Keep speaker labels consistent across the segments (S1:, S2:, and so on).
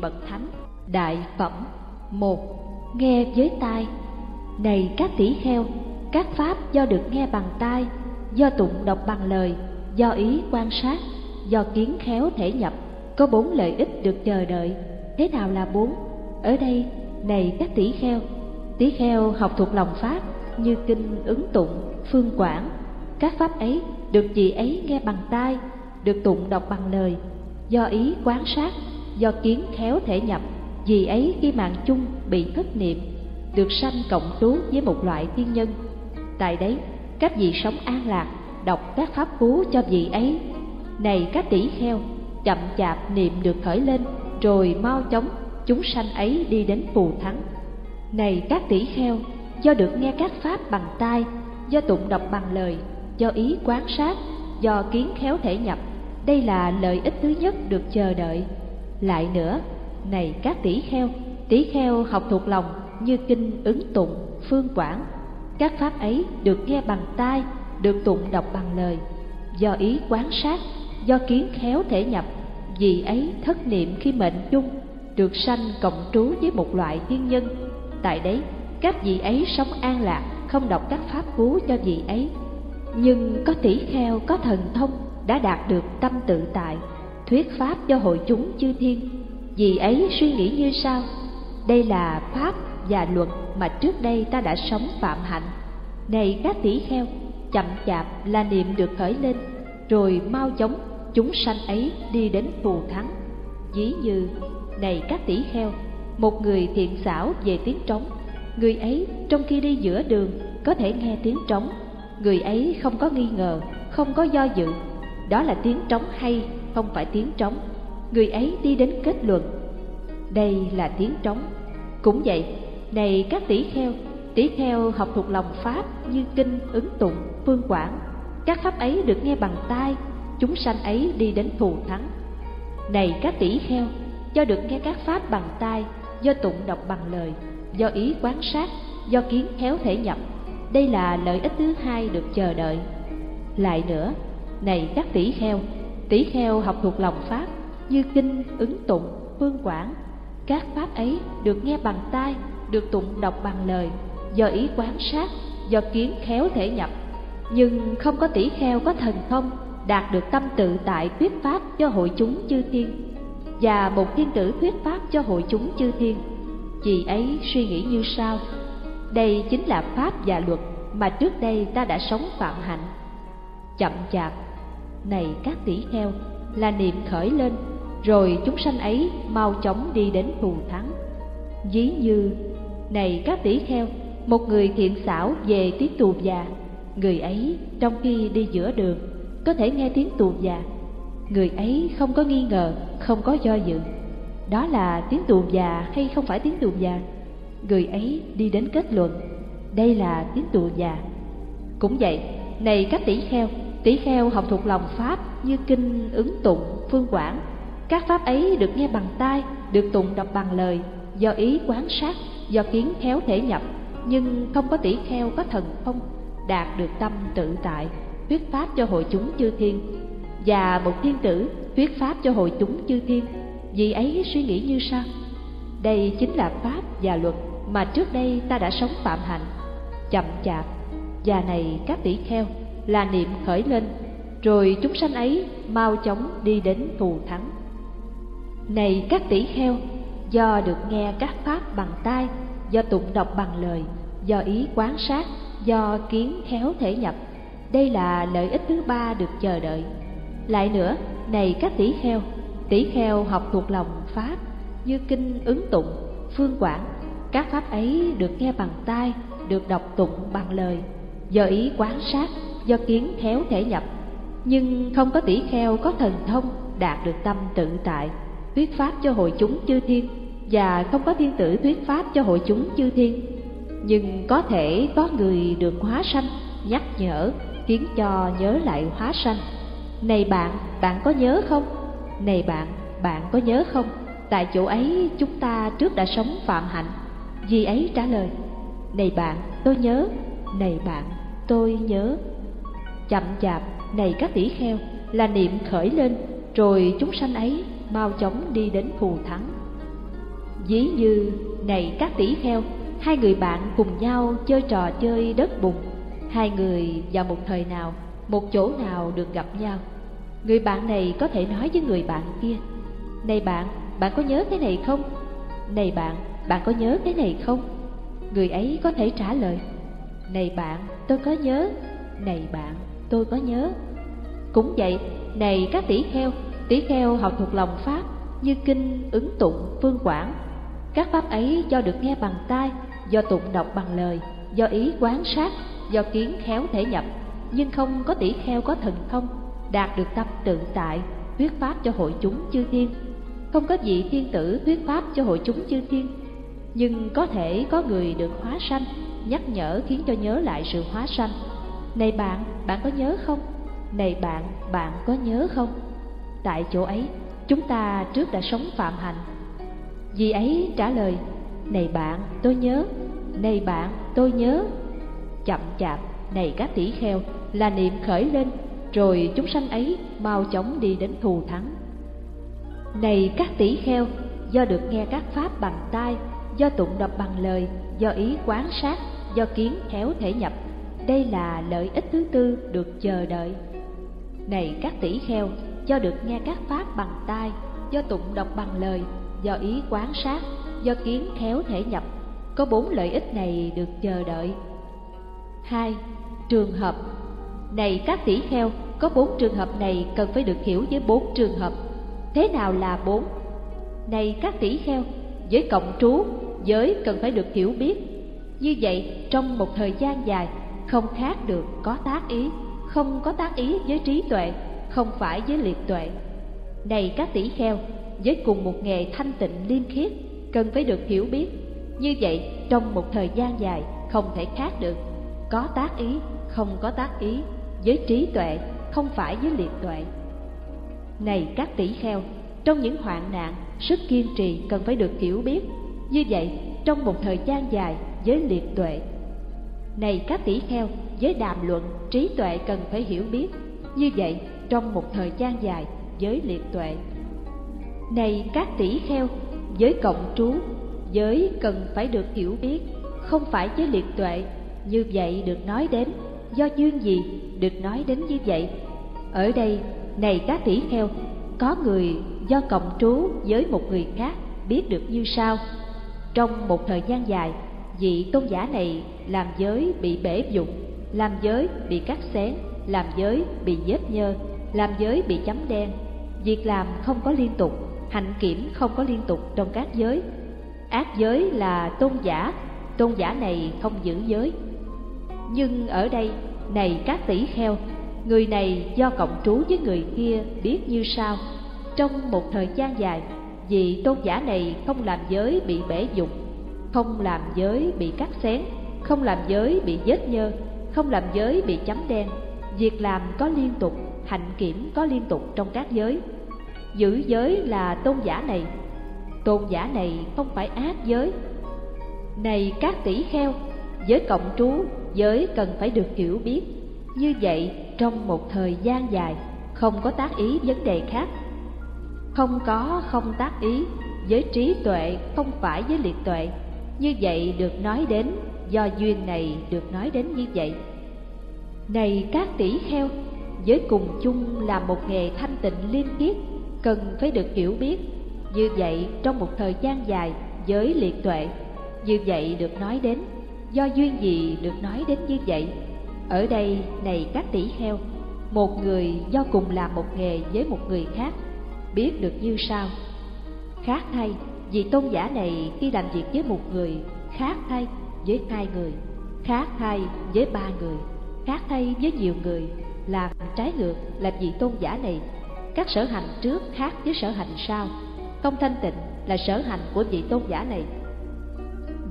S1: bậc thánh, đại phẩm. Một, nghe với tai. Này các tỷ kheo, các pháp do được nghe bằng tai, do tụng đọc bằng lời, do ý quan sát, do kiến khéo thể nhập, có bốn lợi ích được chờ đợi. Thế nào là bốn? Ở đây, này các tỷ kheo tỷ kheo học thuộc lòng pháp như kinh ứng tụng, phương quảng. Các pháp ấy được chị ấy nghe bằng tai, được tụng đọc bằng lời, do ý quán sát do kiến khéo thể nhập, vì ấy khi mạng chung bị thất niệm, được sanh cộng trú với một loại tiên nhân. Tại đấy, các vị sống an lạc, đọc các pháp cú cho vị ấy. Này các tỷ kheo, chậm chạp niệm được khởi lên, rồi mau chóng chúng sanh ấy đi đến phù thắng. Này các tỷ kheo, do được nghe các pháp bằng tai, do tụng đọc bằng lời, do ý quán sát, do kiến khéo thể nhập, đây là lợi ích thứ nhất được chờ đợi lại nữa, này các tỷ kheo tỷ kheo học thuộc lòng như kinh ứng tụng, phương quảng. Các pháp ấy được nghe bằng tai, được tụng đọc bằng lời. Do ý quán sát, do kiến khéo thể nhập, vì ấy thất niệm khi mệnh chung, được sanh cộng trú với một loại thiên nhân. Tại đấy, các vị ấy sống an lạc, không đọc các pháp cú cho vị ấy. Nhưng có tỷ kheo, có thần thông, đã đạt được tâm tự tại thuyết pháp cho hội chúng chư thiên. Vì ấy suy nghĩ như sau, đây là pháp và luật mà trước đây ta đã sống phạm hạnh. Này các tỷ kheo, chậm chạp là niệm được khởi lên, rồi mau chóng chúng sanh ấy đi đến phù thắng. Ví như, này các tỷ kheo, một người thiện xảo về tiếng trống, người ấy trong khi đi giữa đường có thể nghe tiếng trống, người ấy không có nghi ngờ, không có do dự. Đó là tiếng trống hay không phải tiếng trống. Người ấy đi đến kết luận. Đây là tiếng trống. Cũng vậy, này các tỷ kheo tỷ kheo học thuộc lòng pháp như kinh, ứng tụng, phương quảng. Các pháp ấy được nghe bằng tai, chúng sanh ấy đi đến thù thắng. Này các tỷ kheo, do được nghe các pháp bằng tai, do tụng đọc bằng lời, do ý quán sát, do kiến khéo thể nhập, đây là lợi ích thứ hai được chờ đợi. Lại nữa, này các tỷ kheo tỷ kheo học thuộc lòng pháp, như kinh, ứng tụng, phương quảng. Các pháp ấy được nghe bằng tai, được tụng đọc bằng lời, do ý quán sát, do kiến khéo thể nhập. Nhưng không có tỷ kheo có thần thông, đạt được tâm tự tại thuyết pháp cho hội chúng chư thiên. Và một thiên tử thuyết pháp cho hội chúng chư thiên. Chị ấy suy nghĩ như sau. Đây chính là pháp và luật mà trước đây ta đã sống phạm hạnh. Chậm chạp này các tỷ kheo, là niệm khởi lên, rồi chúng sanh ấy mau chóng đi đến thù thắng. Ví như, này các tỷ kheo, một người thiện xảo về tiếng tù già, người ấy trong khi đi giữa đường, có thể nghe tiếng tù già. Người ấy không có nghi ngờ, không có do dự. Đó là tiếng tù già hay không phải tiếng tù già? Người ấy đi đến kết luận, đây là tiếng tù già. Cũng vậy, này các tỷ kheo tỷ kheo học thuộc lòng pháp như kinh, ứng tụng, phương quảng. Các pháp ấy được nghe bằng tai, được tụng đọc bằng lời, do ý quán sát, do kiến khéo thể nhập. Nhưng không có tỷ kheo có thần thông, đạt được tâm tự tại, thuyết pháp cho hội chúng chư thiên. Và một thiên tử thuyết pháp cho hội chúng chư thiên. Vì ấy suy nghĩ như sau. Đây chính là pháp và luật mà trước đây ta đã sống phạm hạnh, chậm chạp. Và này các tỷ kheo là niệm khởi lên, rồi chúng sanh ấy mau chóng đi đến thù thắng. Này các tỷ kheo, do được nghe các pháp bằng tai, do tụng đọc bằng lời, do ý quán sát, do kiến khéo thể nhập, đây là lợi ích thứ ba được chờ đợi. Lại nữa, này các tỷ kheo tỷ kheo học thuộc lòng pháp, như kinh ứng tụng, phương quảng, các pháp ấy được nghe bằng tai, được đọc tụng bằng lời, do ý quán sát do kiến khéo thể nhập, nhưng không có tỷ kheo có thần thông đạt được tâm tự tại. Thuyết pháp cho hội chúng chư thiên và không có thiên tử thuyết pháp cho hội chúng chư thiên, nhưng có thể có người được hóa sanh, nhắc nhở, khiến cho nhớ lại hóa sanh. Này bạn bạn có nhớ không? Này bạn bạn có nhớ không? Tại chỗ ấy chúng ta trước đã sống phạm hạnh, vì ấy trả lời, này bạn, tôi nhớ, này bạn, tôi nhớ chậm chạp này các tỷ kheo là niệm khởi lên rồi chúng sanh ấy mau chóng đi đến phù thắng Ví như, này các tỷ kheo, hai người bạn cùng nhau chơi trò chơi đất bùn. Hai người vào một thời nào, một chỗ nào được gặp nhau. Người bạn này có thể nói với người bạn kia, Này bạn, bạn có nhớ cái này không? Này bạn, bạn có nhớ cái này không? Người ấy có thể trả lời, Này bạn, tôi có nhớ. Này bạn, tôi có nhớ. Cũng vậy, này các tỷ kheo, tỷ kheo học thuộc lòng Pháp như kinh, ứng tụng, phương quảng. Các pháp ấy do được nghe bằng tai, do tụng đọc bằng lời, do ý quán sát, do kiến khéo thể nhập, nhưng không có tỷ kheo có thần thông, đạt được tâm tự tại, thuyết pháp cho hội chúng chư thiên. Không có vị thiên tử thuyết pháp cho hội chúng chư thiên, nhưng có thể có người được hóa sanh, nhắc nhở khiến cho nhớ lại sự hóa sanh. Này bạn, bạn có nhớ không? Này bạn, bạn có nhớ không? Tại chỗ ấy, chúng ta trước đã sống phạm hạnh. Vì ấy trả lời, này bạn, tôi nhớ, này bạn, tôi nhớ. Chậm chạp, này các tỷ kheo, là niệm khởi lên, rồi chúng sanh ấy mau chóng đi đến thù thắng. Này các tỷ kheo, do được nghe các pháp bằng tai, do tụng đọc bằng lời, do ý quán sát, do kiến khéo thể nhập, đây là lợi ích thứ tư được chờ đợi. Này các tỷ kheo, do được nghe các pháp bằng tai, do tụng đọc bằng lời, do ý quán sát, do kiến khéo thể nhập, có bốn lợi ích này được chờ đợi. Hai, Trường hợp Này các tỷ kheo, có bốn trường hợp này cần phải được hiểu với bốn trường hợp. Thế nào là bốn? Này các tỷ kheo, với cộng trú, giới cần phải được hiểu biết. Như vậy, trong một thời gian dài, không khác được có tác ý, không có tác ý với trí tuệ, không phải với liệt tuệ. Này các tỷ kheo, với cùng một nghề thanh tịnh liêm khiết, cần phải được hiểu biết. Như vậy, trong một thời gian dài, không thể khác được. Có tác ý, không có tác ý, với trí tuệ, không phải với liệt tuệ. Này các tỷ kheo, trong những hoạn nạn, sức kiên trì cần phải được hiểu biết. Như vậy, trong một thời gian dài, với liệt tuệ này các tỷ kheo, với đàm luận, trí tuệ cần phải hiểu biết. Như vậy, trong một thời gian dài, với liệt tuệ. Này các tỷ kheo, với cộng trú, giới cần phải được hiểu biết, không phải với liệt tuệ. Như vậy được nói đến, do duyên gì được nói đến như vậy? Ở đây, này các tỷ kheo, có người do cộng trú với một người khác biết được như sau. Trong một thời gian dài, vị tôn giả này làm giới bị bể dụng, làm giới bị cắt xén, làm giới bị vết nhơ, làm giới bị chấm đen. Việc làm không có liên tục, hạnh kiểm không có liên tục trong các giới. Ác giới là tôn giả, tôn giả này không giữ giới. Nhưng ở đây, này các tỷ kheo, người này do cộng trú với người kia biết như sau. Trong một thời gian dài, vị tôn giả này không làm giới bị bể dụng, không làm giới bị cắt xén, không làm giới bị vết nhơ, không làm giới bị chấm đen. Việc làm có liên tục, hạnh kiểm có liên tục trong các giới. Giữ giới là tôn giả này, tôn giả này không phải ác giới. Này các tỷ kheo, giới cộng trú, giới cần phải được hiểu biết. Như vậy, trong một thời gian dài, không có tác ý vấn đề khác. Không có không tác ý, giới trí tuệ không phải giới liệt tuệ. Như vậy được nói đến do duyên này được nói đến như vậy. Này các tỷ kheo, với cùng chung là một nghề thanh tịnh liêm khiết, cần phải được hiểu biết. Như vậy trong một thời gian dài giới liệt tuệ, như vậy được nói đến, do duyên gì được nói đến như vậy. Ở đây này các tỷ heo một người do cùng làm một nghề với một người khác, biết được như sau. Khác thay, vì tôn giả này khi làm việc với một người, khác thay với hai người, khác thay với ba người, khác thay với nhiều người, làm trái ngược là vị tôn giả này. Các sở hành trước khác với sở hành sau, không thanh tịnh là sở hành của vị tôn giả này.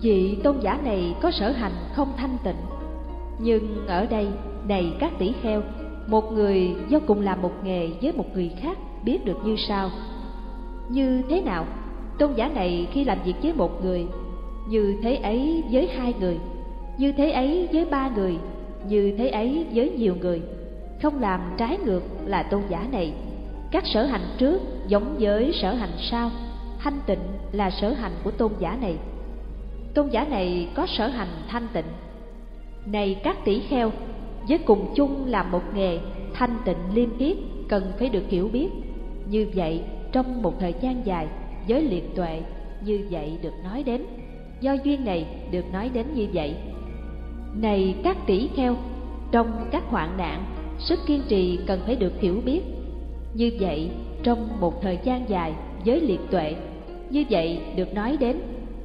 S1: Vị tôn giả này có sở hành không thanh tịnh, nhưng ở đây này các tỷ heo một người do cùng làm một nghề với một người khác biết được như sau. Như thế nào? Tôn giả này khi làm việc với một người như thế ấy với hai người, như thế ấy với ba người, như thế ấy với nhiều người, không làm trái ngược là tôn giả này. Các sở hành trước giống với sở hành sau, thanh tịnh là sở hành của tôn giả này. Tôn giả này có sở hành thanh tịnh. Này các tỷ kheo với cùng chung làm một nghề thanh tịnh liêm khiết cần phải được hiểu biết. Như vậy trong một thời gian dài giới liệt tuệ như vậy được nói đến. Do duyên này được nói đến như vậy. Này các tỷ kheo, trong các hoạn nạn, sức kiên trì cần phải được hiểu biết. Như vậy, trong một thời gian dài, giới liệt tuệ, như vậy được nói đến.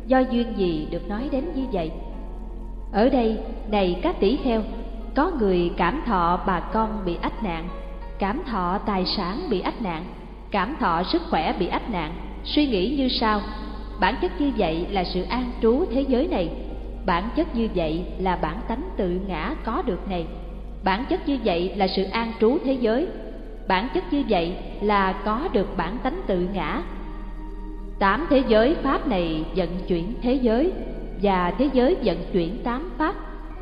S1: Do duyên gì được nói đến như vậy? Ở đây, này các tỷ kheo, có người cảm thọ bà con bị ách nạn, cảm thọ tài sản bị ách nạn, cảm thọ sức khỏe bị ách nạn suy nghĩ như sau, bản chất như vậy là sự an trú thế giới này, bản chất như vậy là bản tánh tự ngã có được này, bản chất như vậy là sự an trú thế giới, bản chất như vậy là có được bản tánh tự ngã. Tám thế giới pháp này vận chuyển thế giới và thế giới vận chuyển tám pháp,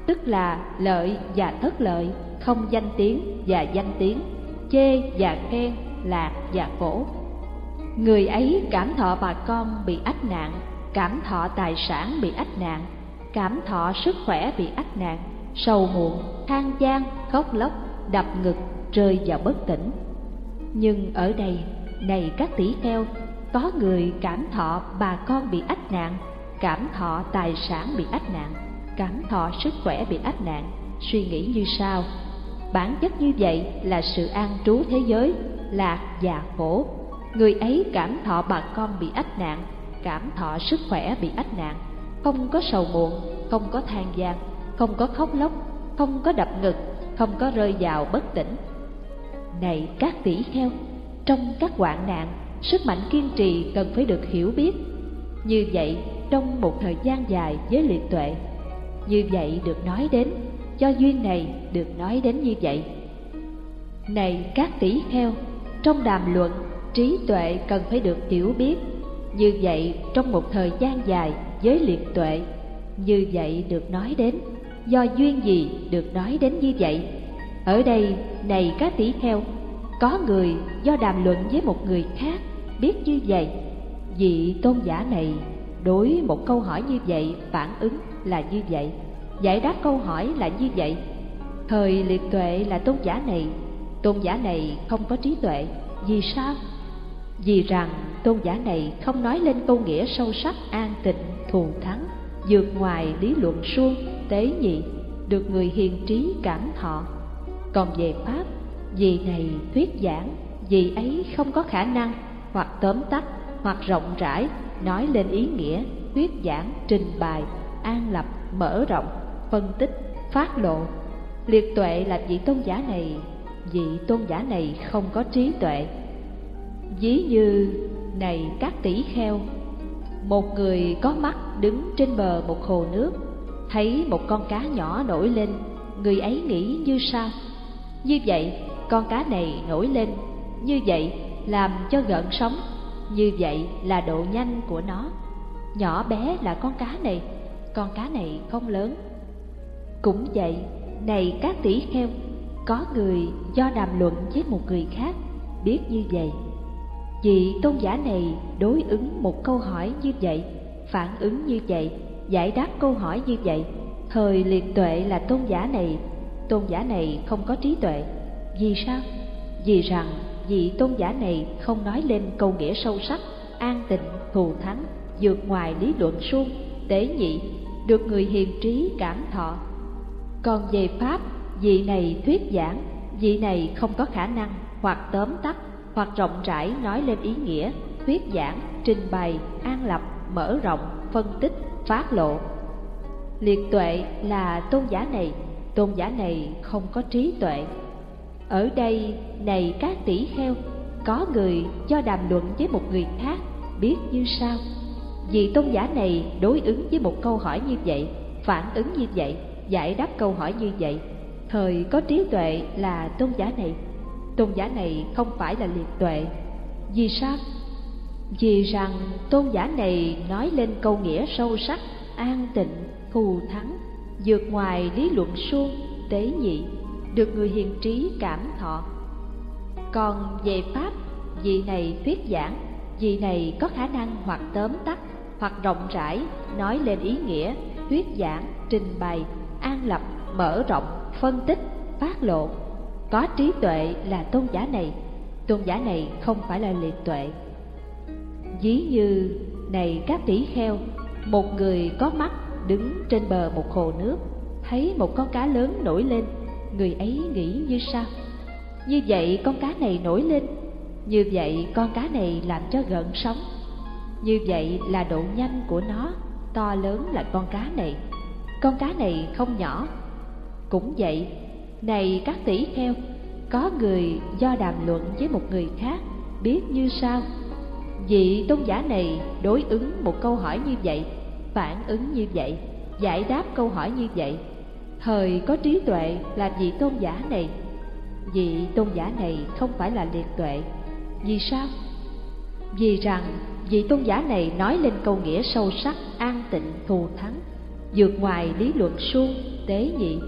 S1: tức là lợi và thất lợi, không danh tiếng và danh tiếng, chê và khen, lạc và khổ người ấy cảm thọ bà con bị ách nạn, cảm thọ tài sản bị ách nạn, cảm thọ sức khỏe bị ách nạn, sầu muộn, than gian, khóc lóc, đập ngực, rơi vào bất tỉnh. Nhưng ở đây, này các tỷ kheo, có người cảm thọ bà con bị ách nạn, cảm thọ tài sản bị ách nạn, cảm thọ sức khỏe bị ách nạn. Suy nghĩ như sau, bản chất như vậy là sự an trú thế giới, lạc và khổ người ấy cảm thọ bà con bị ách nạn, cảm thọ sức khỏe bị ách nạn. Không có sầu muộn, không có than gian, không có khóc lóc, không có đập ngực, không có rơi vào bất tỉnh. Này các tỷ kheo, trong các hoạn nạn, sức mạnh kiên trì cần phải được hiểu biết. Như vậy, trong một thời gian dài với liệt tuệ, như vậy được nói đến, cho duyên này được nói đến như vậy. Này các tỷ kheo, trong đàm luận trí tuệ cần phải được hiểu biết. Như vậy, trong một thời gian dài với liệt tuệ như vậy được nói đến. Do duyên gì được nói đến như vậy? Ở đây, này các tỷ heo có người do đàm luận với một người khác biết như vậy. Vị tôn giả này đối một câu hỏi như vậy, phản ứng là như vậy, giải đáp câu hỏi là như vậy. Thời liệt tuệ là tôn giả này. Tôn giả này không có trí tuệ. Vì sao? Vì rằng tôn giả này không nói lên câu nghĩa sâu sắc, an tịnh, thù thắng, vượt ngoài lý luận suông, tế nhị, được người hiền trí cảm thọ. Còn về pháp, vì này thuyết giảng, vì ấy không có khả năng hoặc tóm tắt hoặc rộng rãi nói lên ý nghĩa, thuyết giảng, trình bày, an lập, mở rộng, phân tích, phát lộ. Liệt tuệ là vị tôn giả này, vị tôn giả này không có trí tuệ ví như này các tỷ kheo. Một người có mắt đứng trên bờ một hồ nước, thấy một con cá nhỏ nổi lên, người ấy nghĩ như sau như vậy, con cá này nổi lên, như vậy làm cho gợn sóng, như vậy là độ nhanh của nó. Nhỏ bé là con cá này, con cá này không lớn. Cũng vậy, này các tỷ kheo, có người do đàm luận với một người khác biết như vậy vị tôn giả này đối ứng một câu hỏi như vậy, phản ứng như vậy, giải đáp câu hỏi như vậy. Thời liệt tuệ là tôn giả này, tôn giả này không có trí tuệ. Vì sao? Vì rằng vị tôn giả này không nói lên câu nghĩa sâu sắc, an tịnh, thù thắng, vượt ngoài lý luận suông, tế nhị, được người hiền trí cảm thọ. Còn về pháp, vị này thuyết giảng, vị này không có khả năng hoặc tóm tắt hoặc rộng rãi nói lên ý nghĩa, thuyết giảng, trình bày, an lập, mở rộng, phân tích, phát lộ. Liệt tuệ là tôn giả này, tôn giả này không có trí tuệ. Ở đây này các tỷ heo có người cho đàm luận với một người khác biết như sau. Vì tôn giả này đối ứng với một câu hỏi như vậy, phản ứng như vậy, giải đáp câu hỏi như vậy, thời có trí tuệ là tôn giả này tôn giả này không phải là liệt tuệ. Vì sao? Vì rằng tôn giả này nói lên câu nghĩa sâu sắc, an tịnh, thù thắng, vượt ngoài lý luận suông, tế nhị, được người hiền trí cảm thọ. Còn về pháp, vị này thuyết giảng, vị này có khả năng hoặc tóm tắt, hoặc rộng rãi, nói lên ý nghĩa, thuyết giảng, trình bày, an lập, mở rộng, phân tích, phát lộ có trí tuệ là tôn giả này. Tôn giả này không phải là liệt tuệ. Ví như, này các tỷ kheo, một người có mắt đứng trên bờ một hồ nước, thấy một con cá lớn nổi lên, người ấy nghĩ như sao? Như vậy con cá này nổi lên, như vậy con cá này làm cho gợn sóng, như vậy là độ nhanh của nó, to lớn là con cá này. Con cá này không nhỏ. Cũng vậy này các tỷ kheo có người do đàm luận với một người khác, biết như sau vị tôn giả này đối ứng một câu hỏi như vậy, phản ứng như vậy, giải đáp câu hỏi như vậy. Thời có trí tuệ là vị tôn giả này. Vị tôn giả này không phải là liệt tuệ. Vì sao? Vì rằng vị tôn giả này nói lên câu nghĩa sâu sắc, an tịnh, thù thắng, vượt ngoài lý luận suông, tế nhị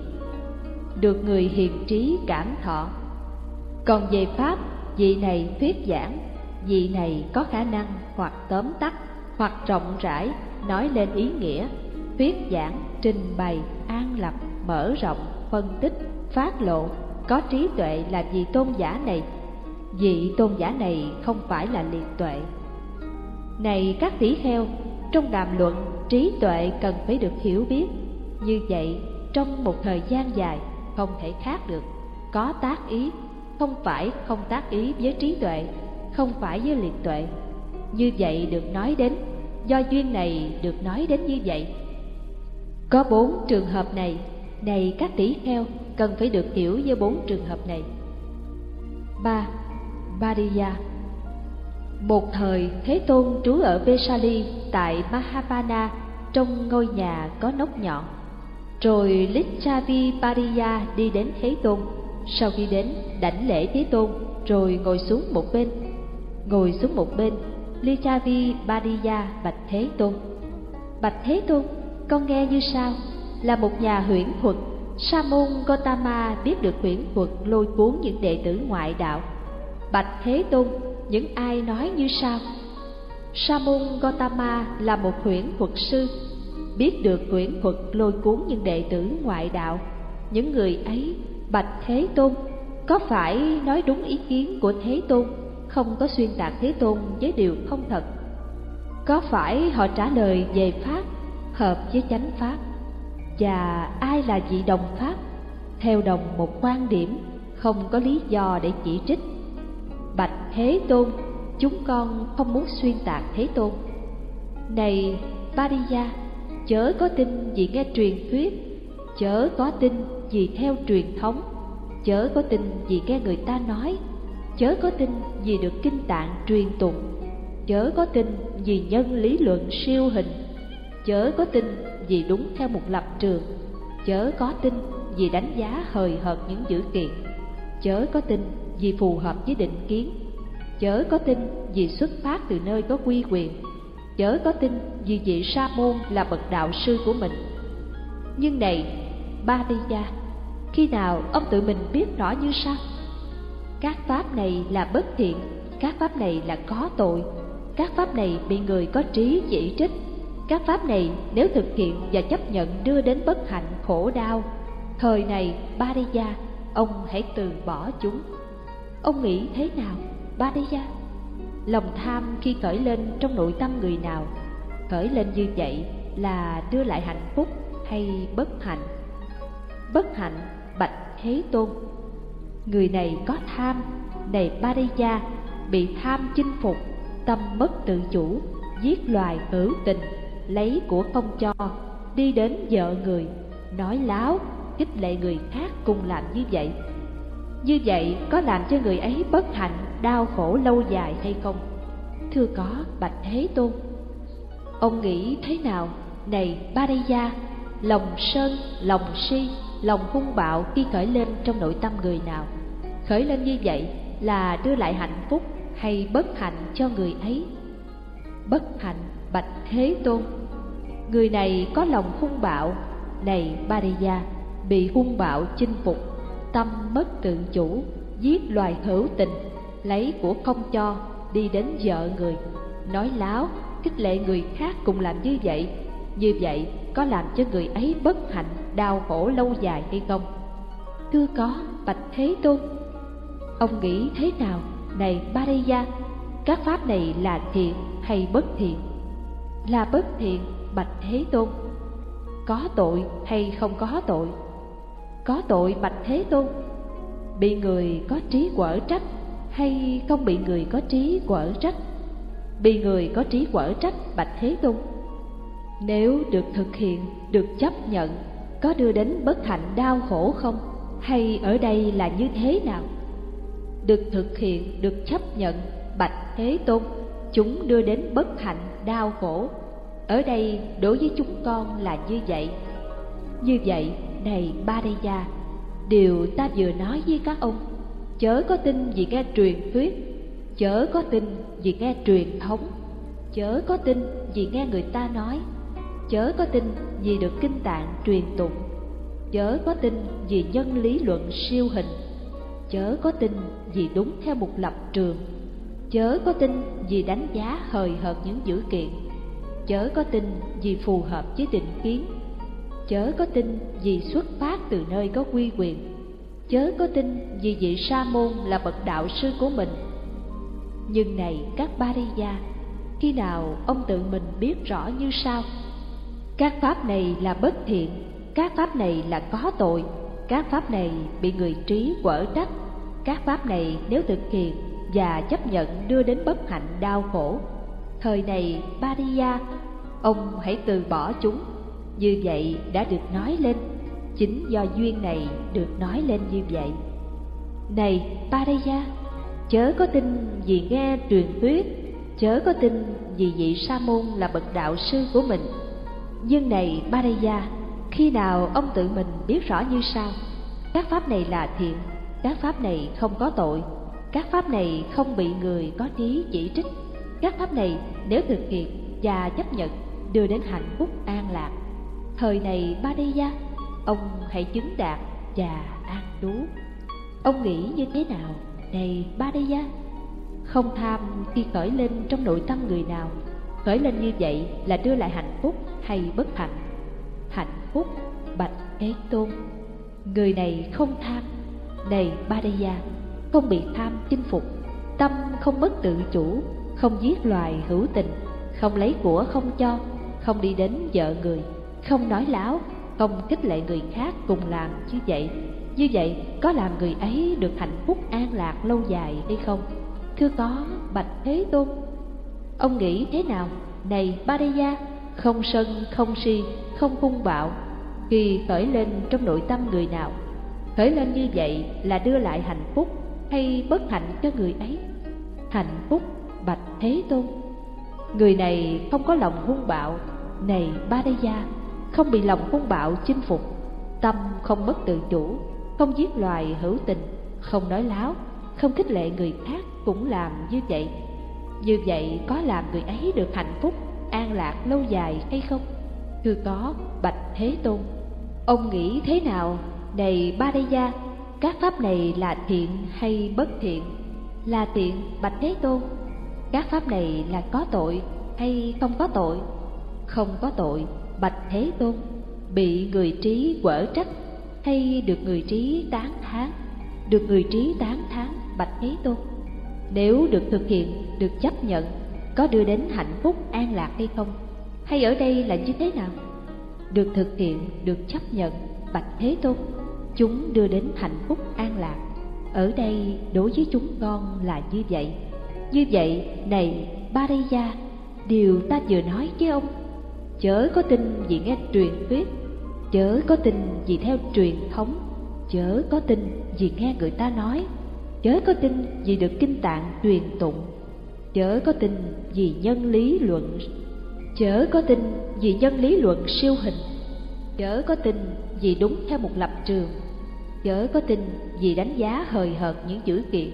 S1: được người hiền trí cảm thọ. Còn về pháp, vị này thuyết giảng, vị này có khả năng hoặc tóm tắt, hoặc rộng rãi, nói lên ý nghĩa, thuyết giảng, trình bày, an lập, mở rộng, phân tích, phát lộ, có trí tuệ là vị tôn giả này. Vị tôn giả này không phải là liệt tuệ. Này các tỷ kheo, trong đàm luận, trí tuệ cần phải được hiểu biết. Như vậy, trong một thời gian dài không thể khác được. Có tác ý, không phải không tác ý với trí tuệ, không phải với liệt tuệ. Như vậy được nói đến, do duyên này được nói đến như vậy. Có bốn trường hợp này này các tỷ kheo, cần phải được hiểu với bốn trường hợp này. Ba Bariya Một thời, Thế Tôn trú ở Vesali tại Mahavana, trong ngôi nhà có nóc nhọn. Rồi Lichavi Pariya đi đến Thế Tôn. Sau khi đến, đảnh lễ Thế Tôn, rồi ngồi xuống một bên. Ngồi xuống một bên, Lichavi Pariya bạch Thế Tôn. Bạch Thế Tôn, con nghe như sau, là một nhà huyễn thuật, Sa môn Gotama biết được huyễn thuật lôi cuốn những đệ tử ngoại đạo Bạch Thế Tôn, những ai nói như sau Sa môn Gotama là một huyễn thuật sư Biết được quyển thuật lôi cuốn những đệ tử ngoại đạo. Những người ấy, Bạch Thế Tôn Có phải nói đúng ý kiến của Thế Tôn? Không có xuyên tạc Thế Tôn với điều không thật. Có phải họ trả lời về Pháp Hợp với chánh Pháp? Và ai là vị đồng Pháp? Theo đồng một quan điểm Không có lý do để chỉ trích. Bạch Thế Tôn, chúng con không muốn xuyên tạc Thế Tôn. Này Pariya, chớ có tin vì nghe truyền thuyết, chớ có tin vì theo truyền thống, chớ có tin vì nghe người ta nói, chớ có tin vì được kinh tạng truyền tụng, chớ có tin vì nhân lý luận siêu hình, chớ có tin vì đúng theo một lập trường, chớ có tin vì đánh giá hời hợt những dữ kiện, chớ có tin vì phù hợp với định kiến. Chớ có tin vì xuất phát từ nơi có quy quyền chớ có tin vì vị sa môn là bậc đạo sư của mình. Nhưng này ba đi gia khi nào ông tự mình biết rõ như sao? Các pháp này là bất thiện các pháp này là có tội. Các pháp này bị người có trí chỉ trích. Các pháp này nếu thực hiện và chấp nhận đưa đến bất hạnh khổ đau thời này ba đi gia ông hãy từ bỏ chúng. Ông nghĩ thế nào, Ba Diya? Lòng tham khi khởi lên trong nội tâm người nào, khởi lên như vậy là đưa lại hạnh phúc hay bất hạnh? Bất hạnh bạch Thế Tôn. Người này có tham, này Badiya, bị tham chinh phục, tâm mất tự chủ, giết loài hữu tình, lấy của không cho, đi đến vợ người, nói láo, khích lệ người khác cùng làm như vậy như vậy có làm cho người ấy bất hạnh, đau khổ lâu dài hay không? Thưa có, Bạch Thế Tôn. Ông nghĩ thế nào? Này ba diya lòng sơn, lòng si, lòng hung bạo khi khởi lên trong nội tâm người nào? Khởi lên như vậy là đưa lại hạnh phúc hay bất hạnh cho người ấy? Bất hạnh, Bạch Thế Tôn. Người này có lòng hung bạo, này ba diya bị hung bạo chinh phục tâm mất tự chủ, giết loài hữu tình, lấy của không cho, đi đến vợ người, nói láo khích lệ người khác cùng làm như vậy như vậy có làm cho người ấy bất hạnh đau khổ lâu dài hay không? Thưa có bạch thế tôn. Ông nghĩ thế nào? Này Bariya các pháp này là thiện hay bất thiện? Là bất thiện bạch thế tôn. Có tội hay không có tội? Có tội bạch thế tôn. Bị người có trí quở trách hay không bị người có trí quở trách? Bị người có trí quở trách bạch thế tôn. Nếu được thực hiện, được chấp nhận, có đưa đến bất hạnh đau khổ không? Hay ở đây là như thế nào? Được thực hiện, được chấp nhận, bạch thế tôn, chúng đưa đến bất hạnh đau khổ. Ở đây đối với chúng con là như vậy. Như vậy, này ba đây gia, điều ta vừa nói với các ông chớ có tin vì nghe truyền thuyết. Chớ có tin vì nghe truyền thống. Chớ có tin vì nghe người ta nói. Chớ có tin vì được kinh tạng truyền tụng. Chớ có tin vì nhân lý luận siêu hình. Chớ có tin vì đúng theo một lập trường. Chớ có tin vì đánh giá hời hợt những dữ kiện. Chớ có tin vì phù hợp với định kiến. Chớ có tin vì xuất phát từ nơi có quy quyền chớ có tin vì vị sa môn là bậc đạo sư của mình. Nhưng này các ba đi gia, khi nào ông tự mình biết rõ như sau? Các pháp này là bất thiện, các pháp này là có tội, các pháp này bị người trí quở trách. Các pháp này nếu thực hiện và chấp nhận đưa đến bất hạnh đau khổ. Thời này Bariya ông hãy từ bỏ chúng. Như vậy đã được nói lên chính do duyên này được nói lên như vậy. Này Paraya, chớ có tin vì nghe truyền thuyết chớ có tin vì vị sa môn là bậc đạo sư của mình. Nhưng này Paraya, khi nào ông tự mình biết rõ như sau các pháp này là thiện các pháp này không có tội các pháp này không bị người có trí chỉ trích. Các pháp này nếu thực hiện và chấp nhận đưa đến hạnh phúc an lạc. Thời này Paraya, ông hãy chứng đạt và an trú ông nghĩ như thế nào? Này ba đi gia không tham khi khởi lên trong nội tâm người nào. Khởi lên như vậy là đưa lại hạnh phúc hay bất hạnh? Hạnh phúc bạch thế tôn. Người này không tham. Này ba đây gia không bị tham chinh phục. Tâm không mất tự chủ, không giết loài hữu tình, không lấy của không cho, không đi đến vợ người, không nói láo không khích lệ người khác cùng làm như vậy. Như vậy, có làm người ấy được hạnh phúc an lạc lâu dài hay không? Thưa có, bạch thế tôn. Ông nghĩ thế nào? Này, ba gia, không sân, không si, không hung bạo, khi khởi lên trong nội tâm người nào? Khởi lên như vậy là đưa lại hạnh phúc hay bất hạnh cho người ấy? Hạnh phúc, bạch thế tôn. Người này không có lòng hung bạo. Này, ba đê gia không bị lòng hung bạo chinh phục. Tâm không mất tự chủ, không giết loài hữu tình, không nói láo, không khích lệ người khác cũng làm như vậy. Như vậy có làm người ấy được hạnh phúc, an lạc lâu dài hay không? Thưa có, bạch thế tôn. Ông nghĩ thế nào? Này ba đê gia, các pháp này là thiện hay bất thiện? Là thiện, bạch thế tôn. Các pháp này là có tội hay không có tội? Không có tội bạch thế tôn, bị người trí quở trách, hay được người trí tán thán, được người trí tán thán bạch thế tôn. Nếu được thực hiện, được chấp nhận, có đưa đến hạnh phúc, an lạc hay không? Hay ở đây là như thế nào? Được thực hiện, được chấp nhận bạch thế tôn, chúng đưa đến hạnh phúc, an lạc. Ở đây đối với chúng con là như vậy. Như vậy, này Bariya điều ta vừa nói với ông chớ có tin vì nghe truyền thuyết chớ có tin vì theo truyền thống chớ có tin vì nghe người ta nói chớ có tin vì được kinh tạng truyền tụng chớ có tin vì nhân lý luận chớ có tin vì nhân lý luận siêu hình chớ có tin vì đúng theo một lập trường chớ có tin vì đánh giá hời hợt những dữ kiện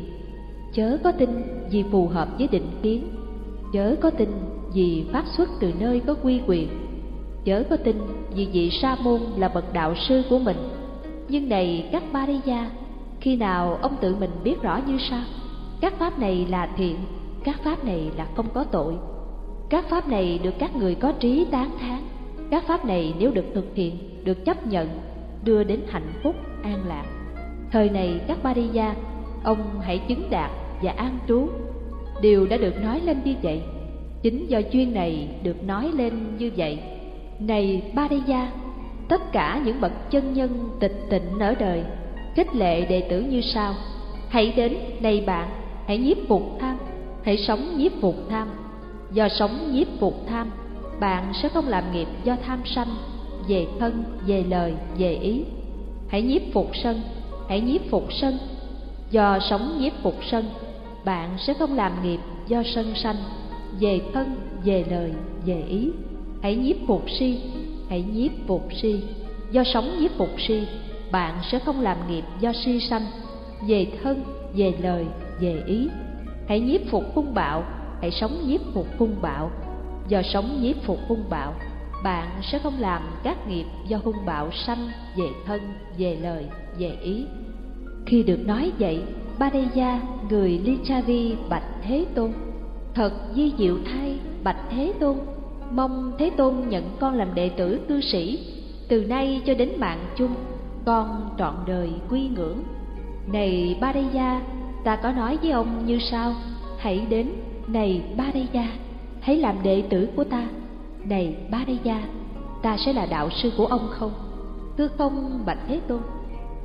S1: chớ có tin vì phù hợp với định kiến chớ có tin vì phát xuất từ nơi có quy quyền. Chớ có tin vì vị sa môn là bậc đạo sư của mình. Nhưng này, các ba đi gia, khi nào ông tự mình biết rõ như sao? Các pháp này là thiện, các pháp này là không có tội. Các pháp này được các người có trí tán thán. Các pháp này nếu được thực hiện, được chấp nhận, đưa đến hạnh phúc, an lạc. Thời này, các ba đi gia, ông hãy chứng đạt và an trú. Điều đã được nói lên như vậy chính do chuyên này được nói lên như vậy. Này ba đi gia tất cả những bậc chân nhân tịch tịnh ở đời, khích lệ đệ tử như sau. Hãy đến, này bạn, hãy nhiếp phục tham, hãy sống nhiếp phục tham. Do sống nhiếp phục tham, bạn sẽ không làm nghiệp do tham sanh, về thân, về lời, về ý. Hãy nhiếp phục sân, hãy nhiếp phục sân. Do sống nhiếp phục sân, bạn sẽ không làm nghiệp do sân sanh về thân, về lời về ý. Hãy nhiếp phục si, hãy nhiếp phục si. Do sống nhiếp phục si, bạn sẽ không làm nghiệp do si sanh. Về thân, về lời, về ý. Hãy nhiếp phục hung bạo, hãy sống nhiếp phục hung bạo. Do sống nhiếp phục hung bạo, bạn sẽ không làm các nghiệp do hung bạo sanh, về thân, về lời, về ý. Khi được nói vậy ba đê gia người lichavi bạch thế tôn thật di diệu thay bạch thế tôn. Mong thế tôn nhận con làm đệ tử cư sĩ. Từ nay cho đến mạng chung, con trọn đời quy ngưỡng. Này ba đê gia ta có nói với ông như sau. Hãy đến, này ba đê gia hãy làm đệ tử của ta. Này ba đê gia ta sẽ là đạo sư của ông không? Thưa không, bạch thế tôn?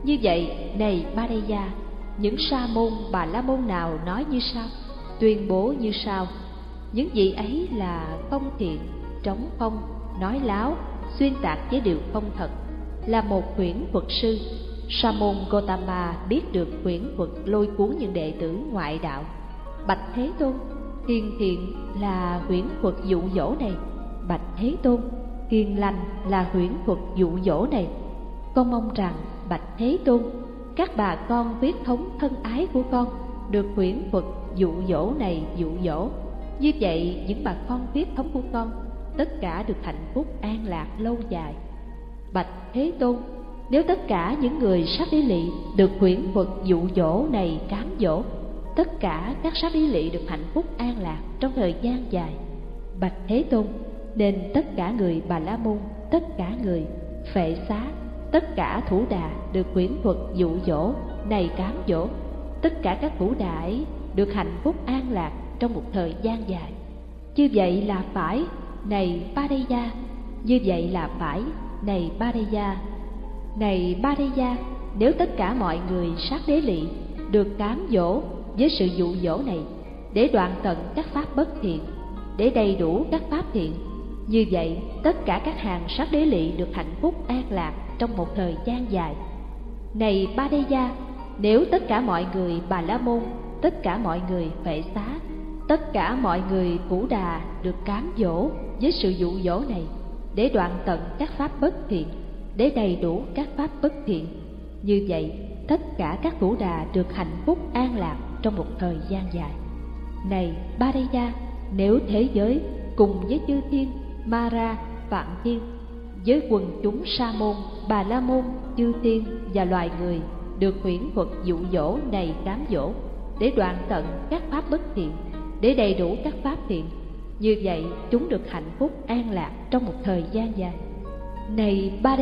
S1: Như vậy, này ba đê gia những sa môn, bà la môn nào nói như sau? Tuyên bố như sau. Những vị ấy là không thiện, trống không nói láo, xuyên tạc với điều không thật, là một quyển thuật sư. Sa môn gotama biết được quyển thuật lôi cuốn những đệ tử ngoại đạo. Bạch thế tôn, hiền thiện là quyển thuật dụ dỗ này. Bạch thế tôn, hiền lành là huyễn thuật dụ dỗ này. Con mong rằng, bạch thế tôn, các bà con huyết thống thân ái của con được quyển thuật dụ dỗ này dụ dỗ. Như vậy, những bà con huyết thống của con, tất cả được hạnh phúc an lạc lâu dài. Bạch thế tôn, nếu tất cả những người sát ý lị được quyển thuật dụ dỗ này cám dỗ, tất cả các sát ý lị được hạnh phúc an lạc trong thời gian dài. Bạch thế tôn, nên tất cả người bà la môn, tất cả người phệ xá, tất cả thủ đà được quyển thuật dụ dỗ này cám dỗ tất cả các thủ đại được hạnh phúc an lạc trong một thời gian dài. Như vậy là phải, này ba đê như vậy là phải, này ba đê này ba đê nếu tất cả mọi người sát đế lị được cám dỗ với sự dụ dỗ này để đoạn tận các pháp bất thiện, để đầy đủ các pháp thiện, như vậy tất cả các hàng sát đế lị được hạnh phúc an lạc trong một thời gian dài. Này ba đê nếu tất cả mọi người bà la môn, tất cả mọi người phệ xá, tất cả mọi người cũ đà được cám dỗ với sự dụ dỗ này, để đoạn tận các pháp bất thiện, để đầy đủ các pháp bất thiện, như vậy tất cả các cũ đà được hạnh phúc an lạc trong một thời gian dài. Này ba đây gia nếu thế giới cùng với chư thiên ma ra phạm thiên, với quần chúng sa môn, bà la môn, chư thiên và loài người được huyễn thuật dụ dỗ này cám dỗ, để đoạn tận các pháp bất thiện, để đầy đủ các pháp thiện. Như vậy, chúng được hạnh phúc an lạc trong một thời gian dài. Này ba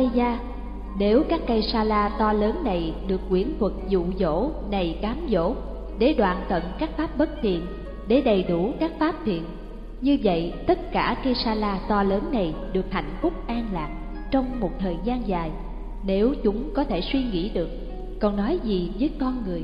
S1: nếu các cây sa la to lớn này được quyển thuật dụ dỗ này cám dỗ, để đoạn tận các pháp bất thiện, để đầy đủ các pháp thiện, như vậy tất cả cây sa la to lớn này được hạnh phúc an lạc trong một thời gian dài. Nếu chúng có thể suy nghĩ được còn nói gì với con người?